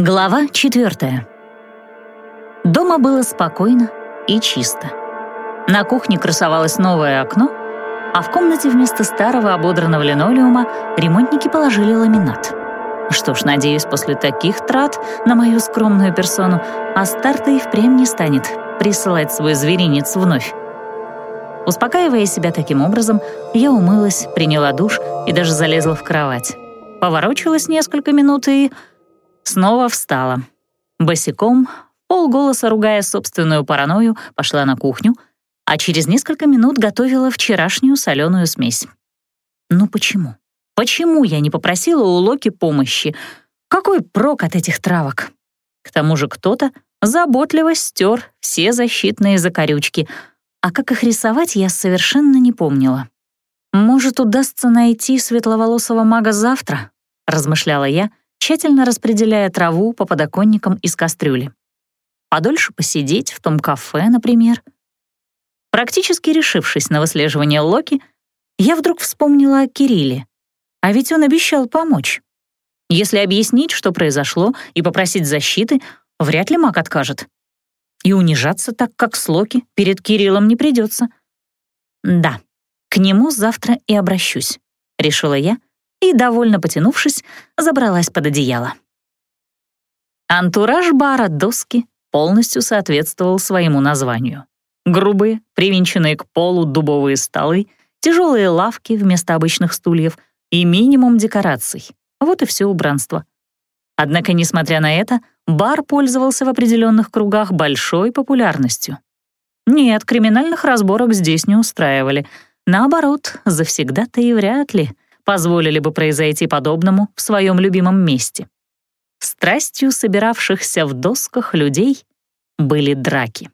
Глава четвертая. Дома было спокойно и чисто. На кухне красовалось новое окно, а в комнате вместо старого ободранного линолеума ремонтники положили ламинат. Что ж, надеюсь, после таких трат на мою скромную персону Астарта и впрямь не станет присылать свой зверинец вновь. Успокаивая себя таким образом, я умылась, приняла душ и даже залезла в кровать. Поворочилась несколько минут и... снова встала. Босиком, полголоса ругая собственную паранойю, пошла на кухню, а через несколько минут готовила вчерашнюю соленую смесь. Ну почему? Почему я не попросила у Локи помощи? Какой прок от этих травок? К тому же кто-то заботливо стер все защитные закорючки — а как их рисовать, я совершенно не помнила. «Может, удастся найти светловолосого мага завтра?» — размышляла я, тщательно распределяя траву по подоконникам из кастрюли. «Подольше посидеть в том кафе, например». Практически решившись на выслеживание Локи, я вдруг вспомнила о Кирилле. А ведь он обещал помочь. Если объяснить, что произошло, и попросить защиты, вряд ли маг откажет. И унижаться так, как с Локи, перед Кириллом не придется. Да, к нему завтра и обращусь, решила я, и, довольно потянувшись, забралась под одеяло. Антураж бара «Доски» полностью соответствовал своему названию. Грубые, привинченные к полу дубовые столы, тяжелые лавки вместо обычных стульев и минимум декораций. Вот и все убранство. Однако, несмотря на это, бар пользовался в определенных кругах большой популярностью. Нет, криминальных разборок здесь не устраивали. Наоборот, завсегда-то и вряд ли позволили бы произойти подобному в своем любимом месте. Страстью собиравшихся в досках людей были драки.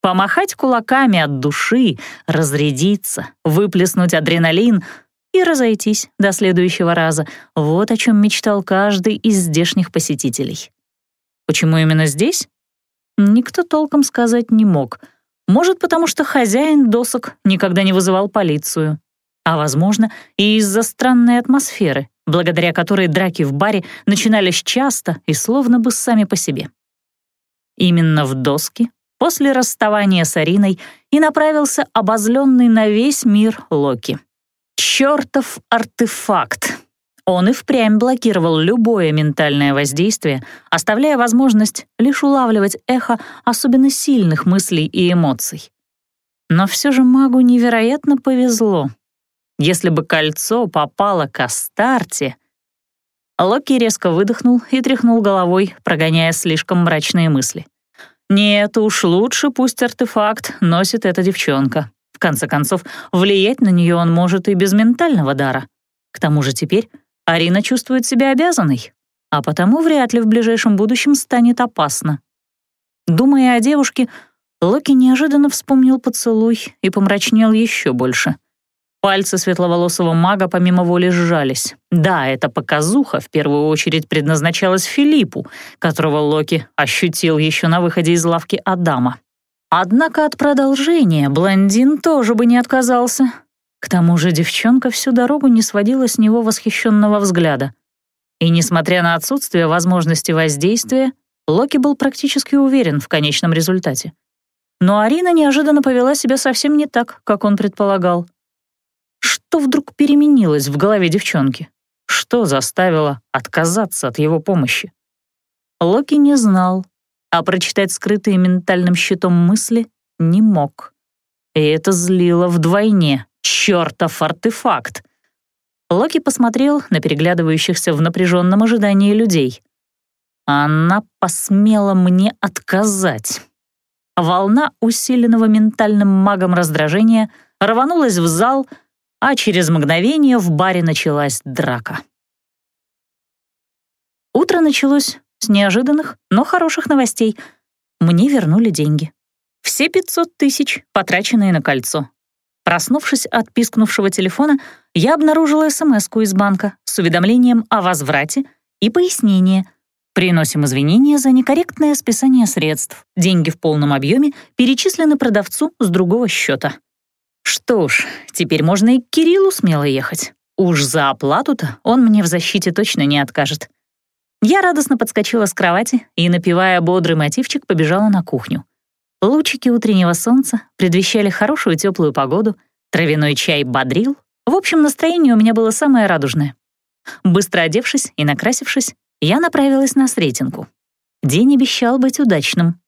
Помахать кулаками от души, разрядиться, выплеснуть адреналин — и разойтись до следующего раза. Вот о чем мечтал каждый из здешних посетителей. Почему именно здесь? Никто толком сказать не мог. Может, потому что хозяин досок никогда не вызывал полицию. А, возможно, и из-за странной атмосферы, благодаря которой драки в баре начинались часто и словно бы сами по себе. Именно в доски после расставания с Ариной и направился обозленный на весь мир Локи. Чёртов артефакт! Он и впрямь блокировал любое ментальное воздействие, оставляя возможность лишь улавливать эхо особенно сильных мыслей и эмоций. Но все же магу невероятно повезло. Если бы кольцо попало к Астарте... Локи резко выдохнул и тряхнул головой, прогоняя слишком мрачные мысли. «Нет уж, лучше пусть артефакт носит эта девчонка. В конце концов, влиять на нее он может и без ментального дара. К тому же теперь Арина чувствует себя обязанной, а потому вряд ли в ближайшем будущем станет опасно. Думая о девушке, Локи неожиданно вспомнил поцелуй и помрачнел еще больше. Пальцы светловолосого мага помимо воли сжались. Да, эта показуха в первую очередь предназначалась Филиппу, которого Локи ощутил еще на выходе из лавки Адама. Однако от продолжения блондин тоже бы не отказался. К тому же девчонка всю дорогу не сводила с него восхищенного взгляда. И несмотря на отсутствие возможности воздействия, Локи был практически уверен в конечном результате. Но Арина неожиданно повела себя совсем не так, как он предполагал. Что вдруг переменилось в голове девчонки? Что заставило отказаться от его помощи? Локи не знал, а прочитать скрытые ментальным щитом мысли не мог. И это злило вдвойне. Чёртов артефакт! Локи посмотрел на переглядывающихся в напряженном ожидании людей. Она посмела мне отказать. Волна усиленного ментальным магом раздражения рванулась в зал, а через мгновение в баре началась драка. Утро началось с неожиданных, но хороших новостей. Мне вернули деньги. Все 500 тысяч, потраченные на кольцо. Проснувшись от пискнувшего телефона, я обнаружила смс из банка с уведомлением о возврате и пояснение. Приносим извинения за некорректное списание средств. Деньги в полном объеме перечислены продавцу с другого счета. Что ж, теперь можно и к Кириллу смело ехать. Уж за оплату-то он мне в защите точно не откажет. Я радостно подскочила с кровати и, напевая бодрый мотивчик, побежала на кухню. Лучики утреннего солнца предвещали хорошую теплую погоду, травяной чай бодрил. В общем, настроение у меня было самое радужное. Быстро одевшись и накрасившись, я направилась на Сретенку. День обещал быть удачным.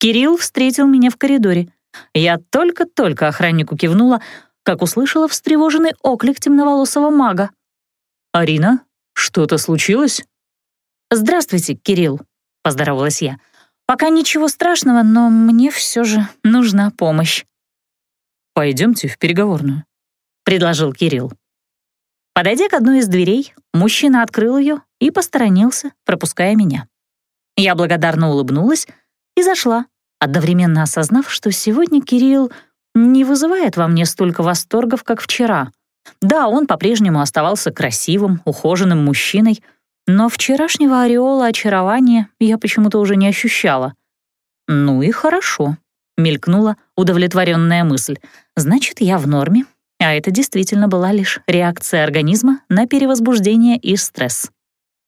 Кирилл встретил меня в коридоре. Я только-только охраннику кивнула, как услышала встревоженный оклик темноволосого мага. «Арина, что-то случилось?» «Здравствуйте, Кирилл», — поздоровалась я. «Пока ничего страшного, но мне все же нужна помощь». «Пойдемте в переговорную», — предложил Кирилл. Подойдя к одной из дверей, мужчина открыл ее и посторонился, пропуская меня. Я благодарно улыбнулась и зашла, одновременно осознав, что сегодня Кирилл не вызывает во мне столько восторгов, как вчера. Да, он по-прежнему оставался красивым, ухоженным мужчиной, но вчерашнего ореола очарования я почему-то уже не ощущала. «Ну и хорошо», — мелькнула удовлетворенная мысль. «Значит, я в норме, а это действительно была лишь реакция организма на перевозбуждение и стресс.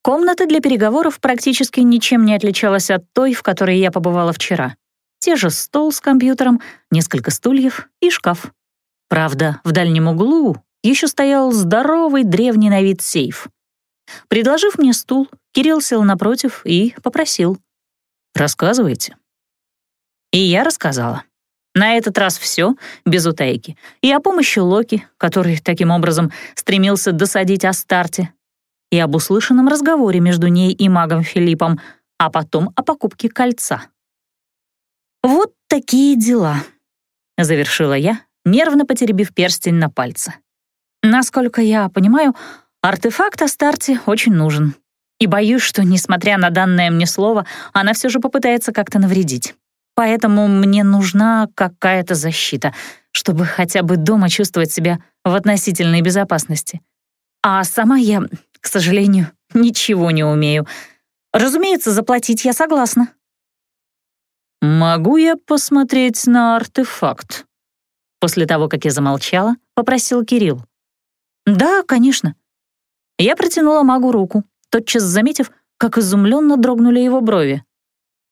Комната для переговоров практически ничем не отличалась от той, в которой я побывала вчера. Те же стол с компьютером, несколько стульев и шкаф. Правда, в дальнем углу еще стоял здоровый древний на вид сейф. Предложив мне стул, Кирилл сел напротив и попросил. «Рассказывайте». И я рассказала. На этот раз все без утайки. И о помощи Локи, который таким образом стремился досадить о старте, и об услышанном разговоре между ней и магом Филиппом, а потом о покупке кольца. «Вот такие дела», — завершила я, нервно потеребив перстень на пальце. «Насколько я понимаю, артефакт о старте очень нужен. И боюсь, что, несмотря на данное мне слово, она все же попытается как-то навредить. Поэтому мне нужна какая-то защита, чтобы хотя бы дома чувствовать себя в относительной безопасности. А сама я, к сожалению, ничего не умею. Разумеется, заплатить я согласна. «Могу я посмотреть на артефакт?» После того, как я замолчала, попросил Кирилл. «Да, конечно». Я протянула магу руку, тотчас заметив, как изумленно дрогнули его брови.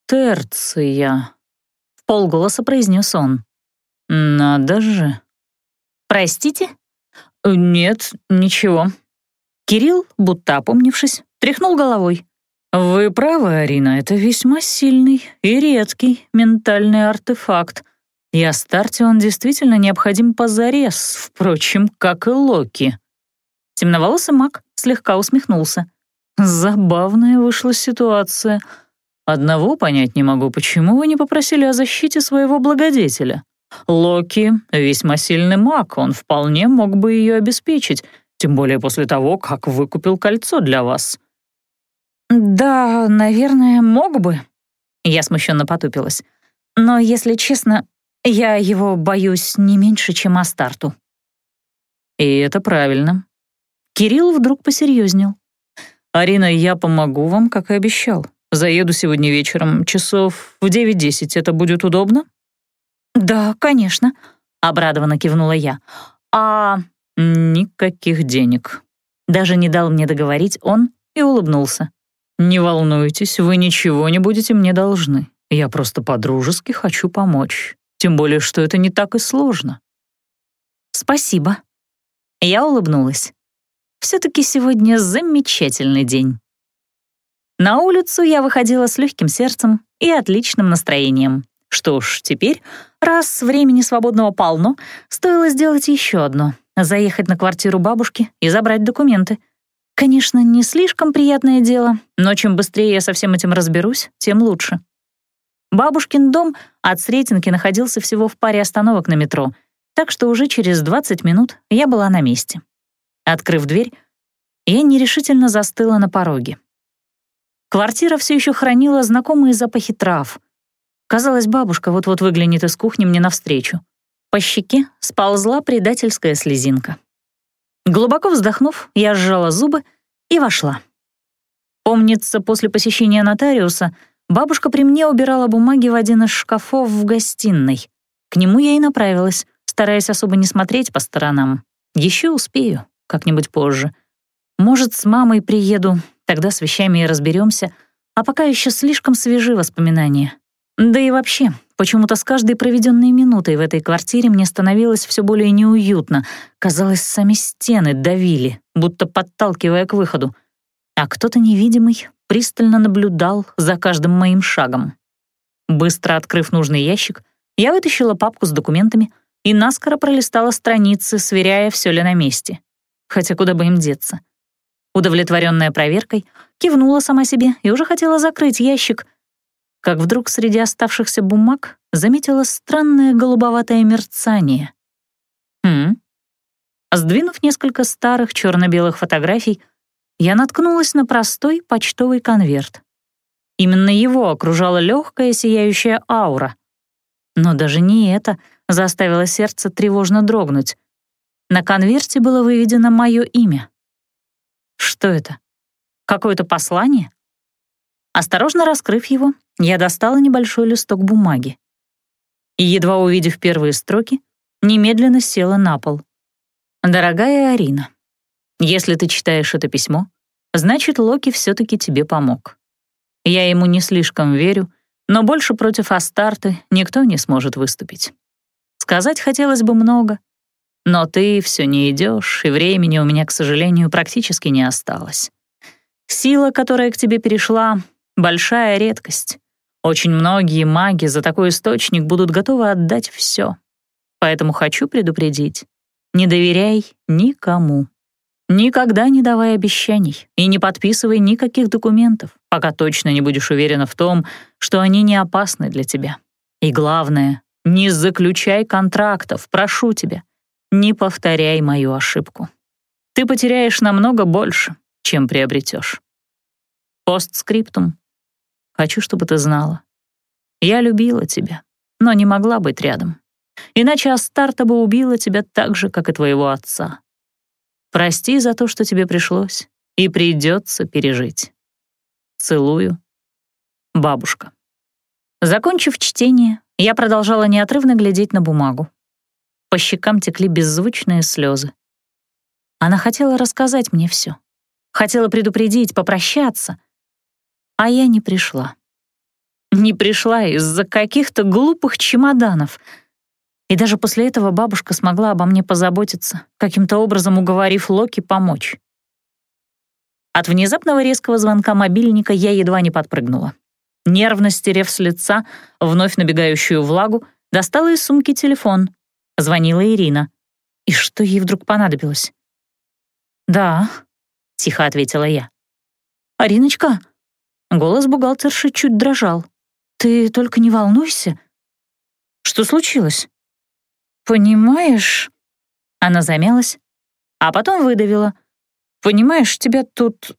«Терция», — полголоса произнес он. «Надо же». «Простите?» «Нет, ничего». Кирилл, будто опомнившись, тряхнул головой. «Вы правы, Арина, это весьма сильный и редкий ментальный артефакт. И Астарте он действительно необходим позарез, впрочем, как и Локи». Темноволосый маг слегка усмехнулся. «Забавная вышла ситуация». Одного понять не могу, почему вы не попросили о защите своего благодетеля. Локи — весьма сильный маг, он вполне мог бы ее обеспечить, тем более после того, как выкупил кольцо для вас». «Да, наверное, мог бы», — я смущенно потупилась. «Но, если честно, я его боюсь не меньше, чем Астарту». «И это правильно». Кирилл вдруг посерьезнел. «Арина, я помогу вам, как и обещал. Заеду сегодня вечером, часов в 9-10. Это будет удобно?» «Да, конечно», — обрадованно кивнула я. «А...» «Никаких денег». Даже не дал мне договорить он и улыбнулся. «Не волнуйтесь, вы ничего не будете мне должны. Я просто по-дружески хочу помочь. Тем более, что это не так и сложно». «Спасибо». Я улыбнулась. Все-таки сегодня замечательный день. На улицу я выходила с легким сердцем и отличным настроением. Что ж, теперь, раз времени свободного полно, стоило сделать еще одно — заехать на квартиру бабушки и забрать документы. Конечно, не слишком приятное дело, но чем быстрее я со всем этим разберусь, тем лучше. Бабушкин дом от Сретенки находился всего в паре остановок на метро, так что уже через 20 минут я была на месте. Открыв дверь, я нерешительно застыла на пороге. Квартира все еще хранила знакомые запахи трав. Казалось, бабушка вот-вот выглянет из кухни мне навстречу. По щеке сползла предательская слезинка. Глубоко вздохнув, я сжала зубы и вошла. Помнится, после посещения нотариуса бабушка при мне убирала бумаги в один из шкафов в гостиной. К нему я и направилась, стараясь особо не смотреть по сторонам. Еще успею, как-нибудь позже. Может, с мамой приеду, Тогда с вещами и разберемся, а пока еще слишком свежи воспоминания. Да и вообще, почему-то с каждой проведенной минутой в этой квартире мне становилось все более неуютно. Казалось, сами стены давили, будто подталкивая к выходу. А кто-то невидимый пристально наблюдал за каждым моим шагом. Быстро открыв нужный ящик, я вытащила папку с документами и наскоро пролистала страницы, сверяя, все ли на месте. Хотя куда бы им деться. Удовлетворенная проверкой, кивнула сама себе и уже хотела закрыть ящик, как вдруг среди оставшихся бумаг заметила странное голубоватое мерцание. Хм. Сдвинув несколько старых черно-белых фотографий, я наткнулась на простой почтовый конверт. Именно его окружала легкая сияющая аура. Но даже не это заставило сердце тревожно дрогнуть. На конверте было выведено мое имя. Что это? Какое-то послание? Осторожно раскрыв его, я достала небольшой листок бумаги. И, едва увидев первые строки, немедленно села на пол. «Дорогая Арина, если ты читаешь это письмо, значит, Локи все-таки тебе помог. Я ему не слишком верю, но больше против Астарты никто не сможет выступить. Сказать хотелось бы много, но ты все не идешь, и времени у меня, к сожалению, практически не осталось. Сила, которая к тебе перешла, Большая редкость. Очень многие маги за такой источник будут готовы отдать все. Поэтому хочу предупредить. Не доверяй никому. Никогда не давай обещаний и не подписывай никаких документов, пока точно не будешь уверена в том, что они не опасны для тебя. И главное, не заключай контрактов, прошу тебя. Не повторяй мою ошибку. Ты потеряешь намного больше, чем приобретешь. Постскриптум. Хочу, чтобы ты знала. Я любила тебя, но не могла быть рядом. Иначе Астарта бы убила тебя так же, как и твоего отца. Прости за то, что тебе пришлось, и придется пережить. Целую. Бабушка. Закончив чтение, я продолжала неотрывно глядеть на бумагу. По щекам текли беззвучные слезы. Она хотела рассказать мне все. Хотела предупредить, попрощаться, а я не пришла. Не пришла из-за каких-то глупых чемоданов. И даже после этого бабушка смогла обо мне позаботиться, каким-то образом уговорив Локи помочь. От внезапного резкого звонка мобильника я едва не подпрыгнула. Нервно стерев с лица вновь набегающую влагу, достала из сумки телефон. Звонила Ирина. И что ей вдруг понадобилось? «Да», — тихо ответила я. «Ариночка, Голос бухгалтерши чуть дрожал. «Ты только не волнуйся». «Что случилось?» «Понимаешь...» Она замялась, а потом выдавила. «Понимаешь, тебя тут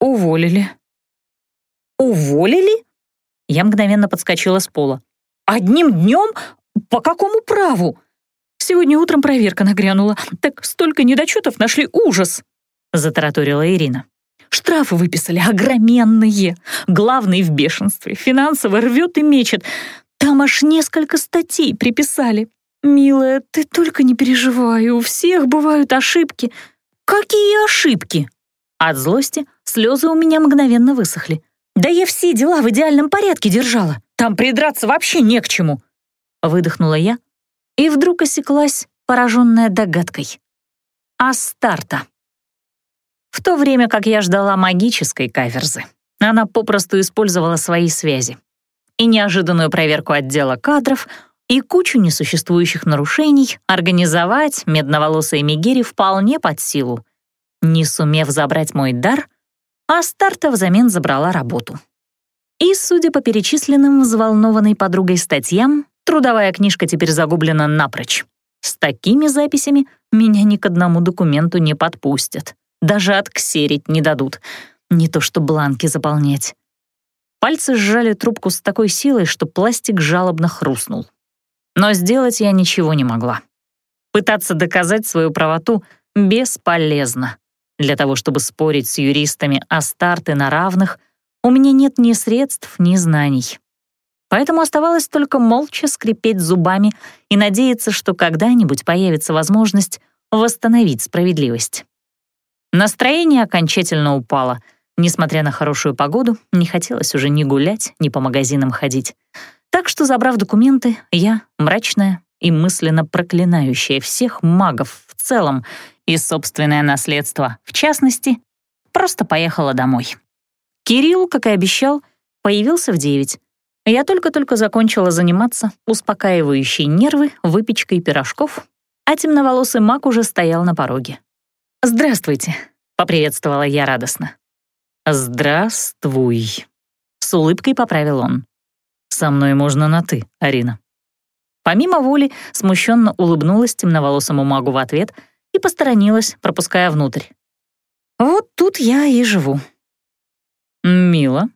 уволили». «Уволили?» Я мгновенно подскочила с пола. «Одним днем? По какому праву?» «Сегодня утром проверка нагрянула. Так столько недочетов нашли ужас!» — затараторила Ирина. Штрафы выписали огроменные. Главный в бешенстве, финансово рвет и мечет. Там аж несколько статей приписали. «Милая, ты только не переживай, у всех бывают ошибки». «Какие ошибки?» От злости слезы у меня мгновенно высохли. «Да я все дела в идеальном порядке держала. Там придраться вообще не к чему». Выдохнула я и вдруг осеклась, пораженная догадкой. Астарта. В то время как я ждала магической каверзы, она попросту использовала свои связи. И неожиданную проверку отдела кадров, и кучу несуществующих нарушений организовать медноволосой Мегере вполне под силу. Не сумев забрать мой дар, Астарта взамен забрала работу. И, судя по перечисленным взволнованной подругой статьям, трудовая книжка теперь загублена напрочь. С такими записями меня ни к одному документу не подпустят. Даже отксерить не дадут. Не то что бланки заполнять. Пальцы сжали трубку с такой силой, что пластик жалобно хрустнул. Но сделать я ничего не могла. Пытаться доказать свою правоту бесполезно. Для того, чтобы спорить с юристами о старте на равных, у меня нет ни средств, ни знаний. Поэтому оставалось только молча скрипеть зубами и надеяться, что когда-нибудь появится возможность восстановить справедливость. Настроение окончательно упало, Несмотря на хорошую погоду, не хотелось уже ни гулять, ни по магазинам ходить. Так что, забрав документы, я, мрачная и мысленно проклинающая всех магов в целом и собственное наследство в частности, просто поехала домой. Кирилл, как и обещал, появился в девять. Я только-только закончила заниматься успокаивающей нервы выпечкой пирожков, а темноволосый маг уже стоял на пороге. «Здравствуйте», — поприветствовала я радостно. «Здравствуй», — с улыбкой поправил он. «Со мной можно на «ты», Арина». Помимо воли, смущенно улыбнулась темноволосому магу в ответ и посторонилась, пропуская внутрь. «Вот тут я и живу». «Мило».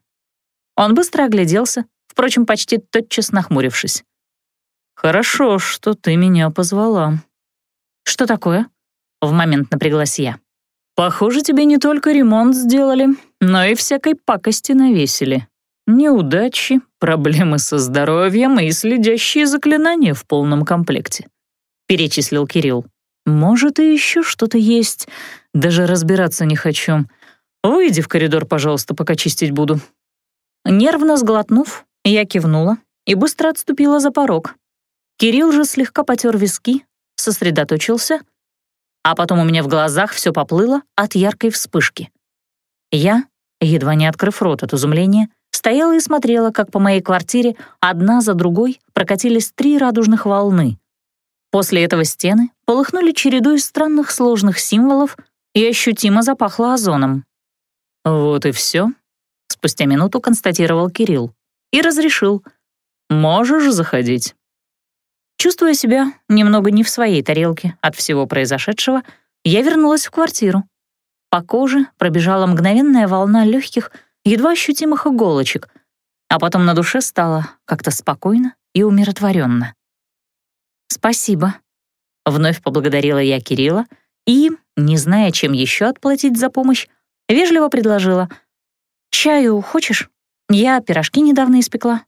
Он быстро огляделся, впрочем, почти тотчас нахмурившись. «Хорошо, что ты меня позвала». «Что такое?» — в момент напряглась я. «Похоже, тебе не только ремонт сделали, но и всякой пакости навесили. Неудачи, проблемы со здоровьем и следящие заклинания в полном комплекте», — перечислил Кирилл. «Может, и еще что-то есть. Даже разбираться не хочу. Выйди в коридор, пожалуйста, пока чистить буду». Нервно сглотнув, я кивнула и быстро отступила за порог. Кирилл же слегка потер виски, сосредоточился — а потом у меня в глазах все поплыло от яркой вспышки. Я, едва не открыв рот от изумления, стояла и смотрела, как по моей квартире одна за другой прокатились три радужных волны. После этого стены полыхнули чередой странных сложных символов и ощутимо запахло озоном. «Вот и все», — спустя минуту констатировал Кирилл и разрешил. «Можешь заходить». Чувствуя себя немного не в своей тарелке от всего произошедшего, я вернулась в квартиру. По коже пробежала мгновенная волна легких, едва ощутимых иголочек, а потом на душе стало как-то спокойно и умиротворенно. «Спасибо», — вновь поблагодарила я Кирилла и, не зная, чем еще отплатить за помощь, вежливо предложила. «Чаю хочешь? Я пирожки недавно испекла».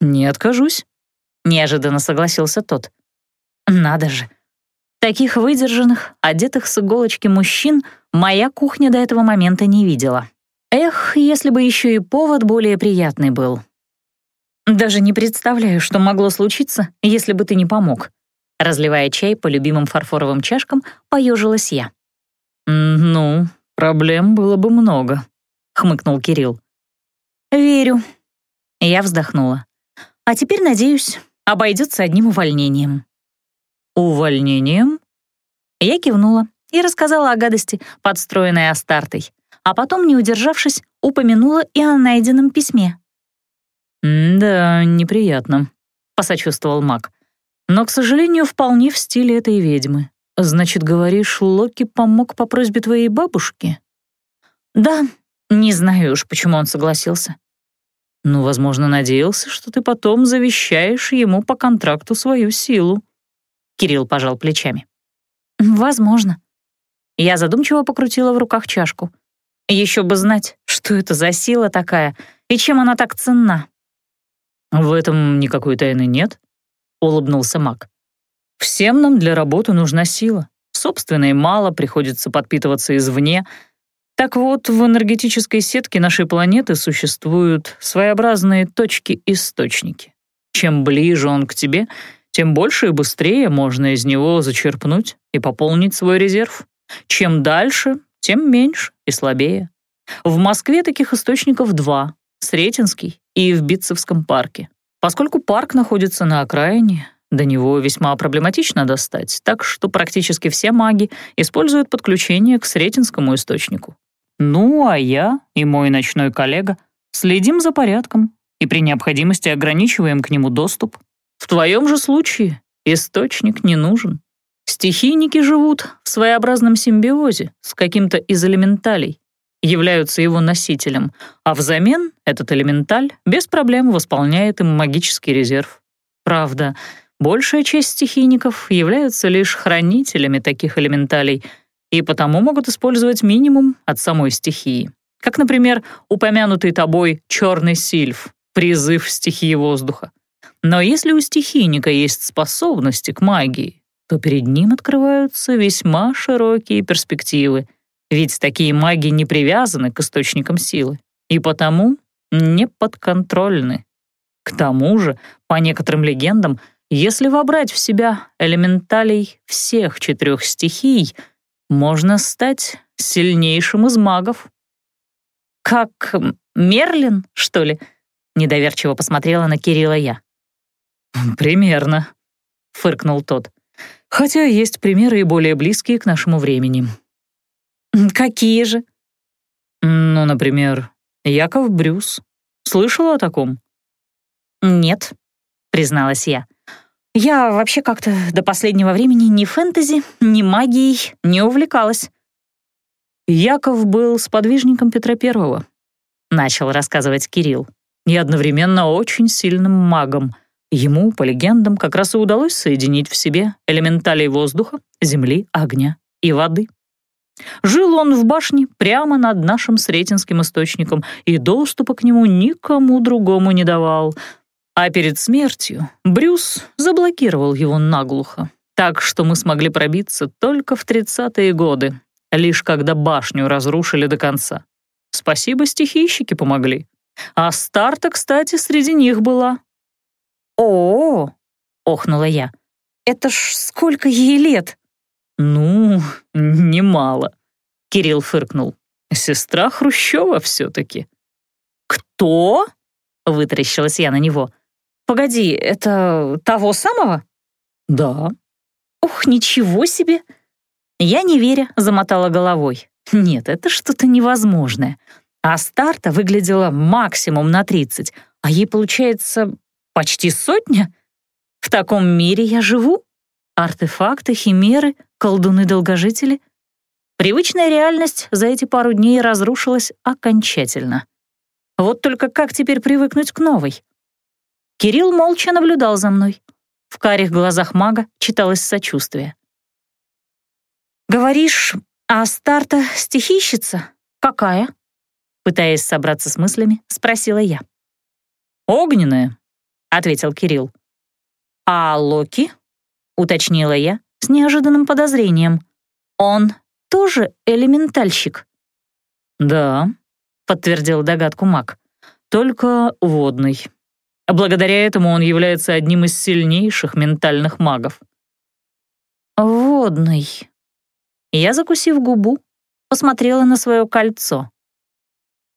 «Не откажусь», Неожиданно согласился тот. Надо же. Таких выдержанных, одетых с иголочки мужчин моя кухня до этого момента не видела. Эх, если бы еще и повод более приятный был. Даже не представляю, что могло случиться, если бы ты не помог. Разливая чай по любимым фарфоровым чашкам, поежилась я. «Ну, проблем было бы много», — хмыкнул Кирилл. «Верю». Я вздохнула. «А теперь, надеюсь, обойдется одним увольнением». «Увольнением?» Я кивнула и рассказала о гадости, подстроенной Астартой, а потом, не удержавшись, упомянула и о найденном письме. «Да, неприятно», — посочувствовал маг. «Но, к сожалению, вполне в стиле этой ведьмы. Значит, говоришь, Локи помог по просьбе твоей бабушки?» «Да, не знаю уж, почему он согласился. Ну, возможно, надеялся, что ты потом завещаешь ему по контракту свою силу. Кирилл пожал плечами. Возможно. Я задумчиво покрутила в руках чашку. Еще бы знать, что это за сила такая и чем она так ценна. В этом никакой тайны нет, улыбнулся Мак. Всем нам для работы нужна сила. Собственной мало, приходится подпитываться извне — так вот, в энергетической сетке нашей планеты существуют своеобразные точки-источники. Чем ближе он к тебе, тем больше и быстрее можно из него зачерпнуть и пополнить свой резерв. Чем дальше, тем меньше и слабее. В Москве таких источников два — Сретенский и в Битцевском парке. Поскольку парк находится на окраине, до него весьма проблематично достать, так что практически все маги используют подключение к Сретенскому источнику. Ну, а я и мой ночной коллега следим за порядком и при необходимости ограничиваем к нему доступ. В твоем же случае источник не нужен. Стихийники живут в своеобразном симбиозе с каким-то из элементалей, являются его носителем, а взамен этот элементаль без проблем восполняет им магический резерв. Правда, большая часть стихийников являются лишь хранителями таких элементалей — и потому могут использовать минимум от самой стихии. Как, например, упомянутый тобой черный сильф, призыв стихии воздуха. Но если у стихийника есть способности к магии, то перед ним открываются весьма широкие перспективы. ведь такие маги не привязаны к источникам силы и потому не подконтрольны. К тому же, по некоторым легендам, если вобрать в себя элементалей всех четырех стихий, можно стать сильнейшим из магов. «Как Мерлин, что ли?» — недоверчиво посмотрела на Кирилла я. «Примерно», — фыркнул тот. «Хотя есть примеры и более близкие к нашему времени». «Какие же?» «Ну, например, Яков Брюс. Слышала о таком?» «Нет», — призналась я. «Я вообще как-то до последнего времени ни фэнтези, ни магией не увлекалась». Яков был сподвижником Петра Первого, начал рассказывать Кирилл, и одновременно очень сильным магом. Ему, по легендам, как раз и удалось соединить в себе элементалей воздуха, земли, огня и воды. Жил он в башне прямо над нашим Сретенским источником и доступа к нему никому другому не давал. А перед смертью Брюс заблокировал его наглухо, так что мы смогли пробиться только в тридцатые годы, лишь когда башню разрушили до конца. Спасибо, стихийщики помогли. А Старта, кстати, среди них была. «О-о-о!» — охнула я. «Это ж сколько ей лет?» «Ну, немало», — Кирилл фыркнул. «Сестра Хрущева все-таки». «Кто?» — вытаращилась я на него. «Погоди, это того самого?» «Да». «Ух, ничего себе!» Я, не веря, замотала головой. «Нет, это что-то невозможное. А старта выглядела максимум на 30, а ей, получается, почти сотня? В таком мире я живу? Артефакты, химеры, колдуны-долгожители. Привычная реальность за эти пару дней разрушилась окончательно. Вот только как теперь привыкнуть к новой? Кирилл молча наблюдал за мной. В карих глазах мага читалось сочувствие. «Говоришь, а старта стихийщица? Какая?» Пытаясь собраться с мыслями, спросила я. «Огненная», — ответил Кирилл. «А Локи?» — уточнила я, с неожиданным подозрением. «Он тоже элементальщик?» «Да», — подтвердил догадку маг, — «только водный. Благодаря этому он является одним из сильнейших ментальных магов». «Водный». Я, закусив губу, посмотрела на свое кольцо.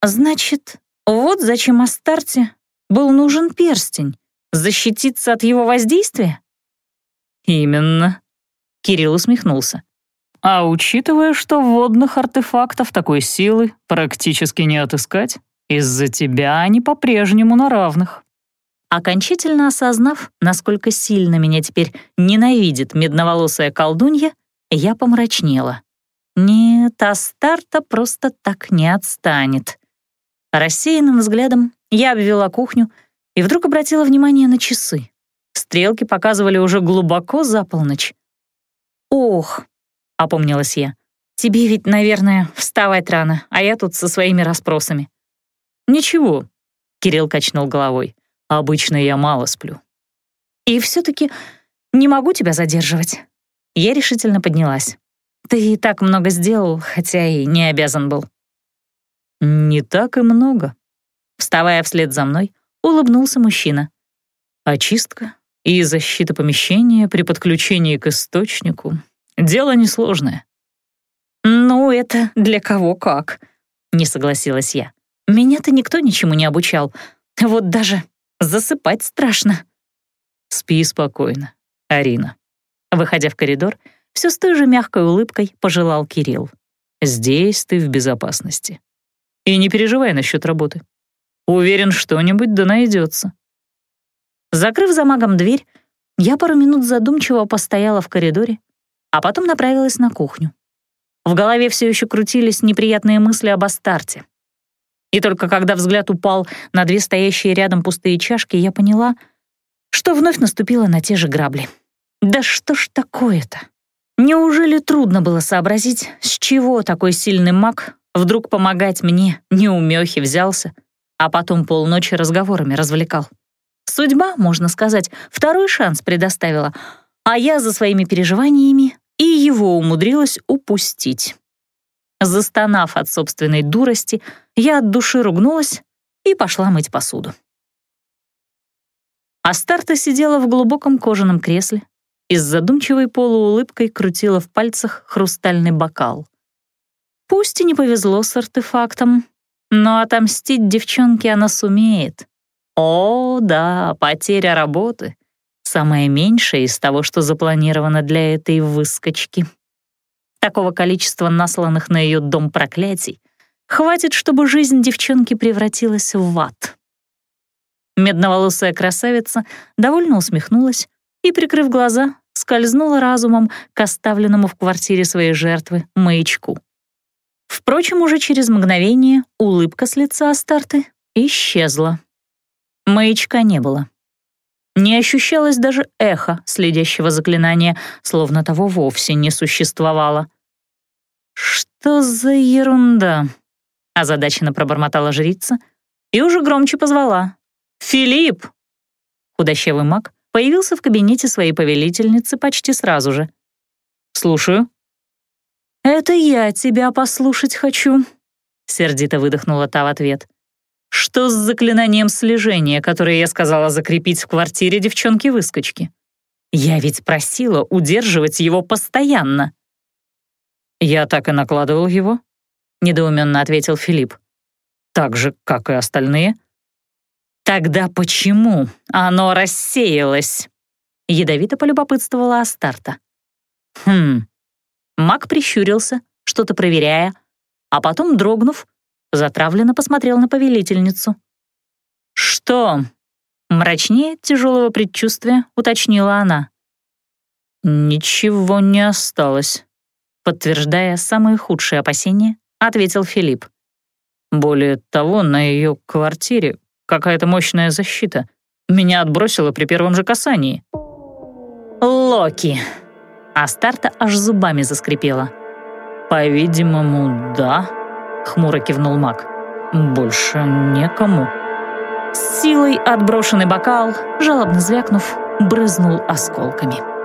«Значит, вот зачем Астарте был нужен перстень, защититься от его воздействия?» «Именно», Кирилл усмехнулся. «А учитывая, что водных артефактов такой силы практически не отыскать, из-за тебя они по-прежнему на равных». Окончательно осознав, насколько сильно меня теперь ненавидит медноволосая колдунья, я помрачнела. Нет, Астарта просто так не отстанет. Рассеянным взглядом я обвела кухню и вдруг обратила внимание на часы. Стрелки показывали уже глубоко за полночь. «Ох», — опомнилась я, «тебе ведь, наверное, вставать рано, а я тут со своими расспросами». «Ничего», — Кирилл качнул головой, «обычно я мало сплю». «И все-таки не могу тебя задерживать». Я решительно поднялась. «Ты и так много сделал, хотя и не обязан был». «Не так и много», — вставая вслед за мной, улыбнулся мужчина. «Очистка и защита помещения при подключении к источнику — дело несложное». «Ну, это для кого как», — не согласилась я. «Меня-то никто ничему не обучал. Вот даже засыпать страшно». «Спи спокойно, Арина». Выходя в коридор, все с той же мягкой улыбкой пожелал Кирилл. «Здесь ты в безопасности. И не переживай насчет работы. Уверен, что-нибудь да найдется. Закрыв за магом дверь, я пару минут задумчиво постояла в коридоре, а потом направилась на кухню. В голове все еще крутились неприятные мысли об Астарте. И только когда взгляд упал на две стоящие рядом пустые чашки, я поняла, что вновь наступила на те же грабли. Да что ж такое-то? Неужели трудно было сообразить, с чего такой сильный маг вдруг помогать мне, неумехи, взялся, а потом полночи разговорами развлекал? Судьба, можно сказать, второй шанс предоставила, а я за своими переживаниями и его умудрилась упустить. Застонав от собственной дурости, я от души ругнулась и пошла мыть посуду. Астарта сидела в глубоком кожаном кресле и с задумчивой полуулыбкой крутила в пальцах хрустальный бокал. Пусть и не повезло с артефактом, но отомстить девчонке она сумеет. О, да, потеря работы — самое меньшее из того, что запланировано для этой выскочки. Такого количества насланных на ее дом проклятий хватит, чтобы жизнь девчонки превратилась в ад. Медноволосая красавица довольно усмехнулась и, прикрыв глаза, скользнула разумом к оставленному в квартире своей жертвы маячку. Впрочем, уже через мгновение улыбка с лица Астарты исчезла. Маячка не было. Не ощущалось даже эхо следящего заклинания, словно того вовсе не существовало. «Что за ерунда?» — озадаченно пробормотала жрица и уже громче позвала. «Филипп!» Худощавый маг появился в кабинете своей повелительницы почти сразу же. «Слушаю». «Это я тебя послушать хочу», — сердито выдохнула та в ответ. «Что с заклинанием слежения, которое я сказала закрепить в квартире девчонки-выскочки? Я ведь просила удерживать его постоянно». «Я так и накладывал его», — недоуменно ответил Филипп. «Так же, как и остальные». «Тогда почему оно рассеялось?» Ядовито полюбопытствовала Астарта. «Хм». Маг прищурился, что-то проверяя, а потом, дрогнув, затравленно посмотрел на повелительницу. «Что?» Мрачнее тяжелого предчувствия уточнила она. «Ничего не осталось», подтверждая самые худшие опасения, ответил Филипп. Более того, на ее квартире Какая-то мощная защита. Меня отбросило при первом же касании. Локи. Астарта аж зубами заскрипела. «По-видимому, да», — хмуро кивнул маг. «Больше некому». С силой отброшенный бокал, жалобно звякнув, брызнул осколками.